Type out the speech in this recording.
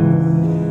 Música